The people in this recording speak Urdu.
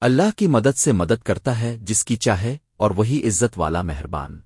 اللہ کی مدد سے مدد کرتا ہے جس کی چاہے اور وہی عزت والا مہربان۔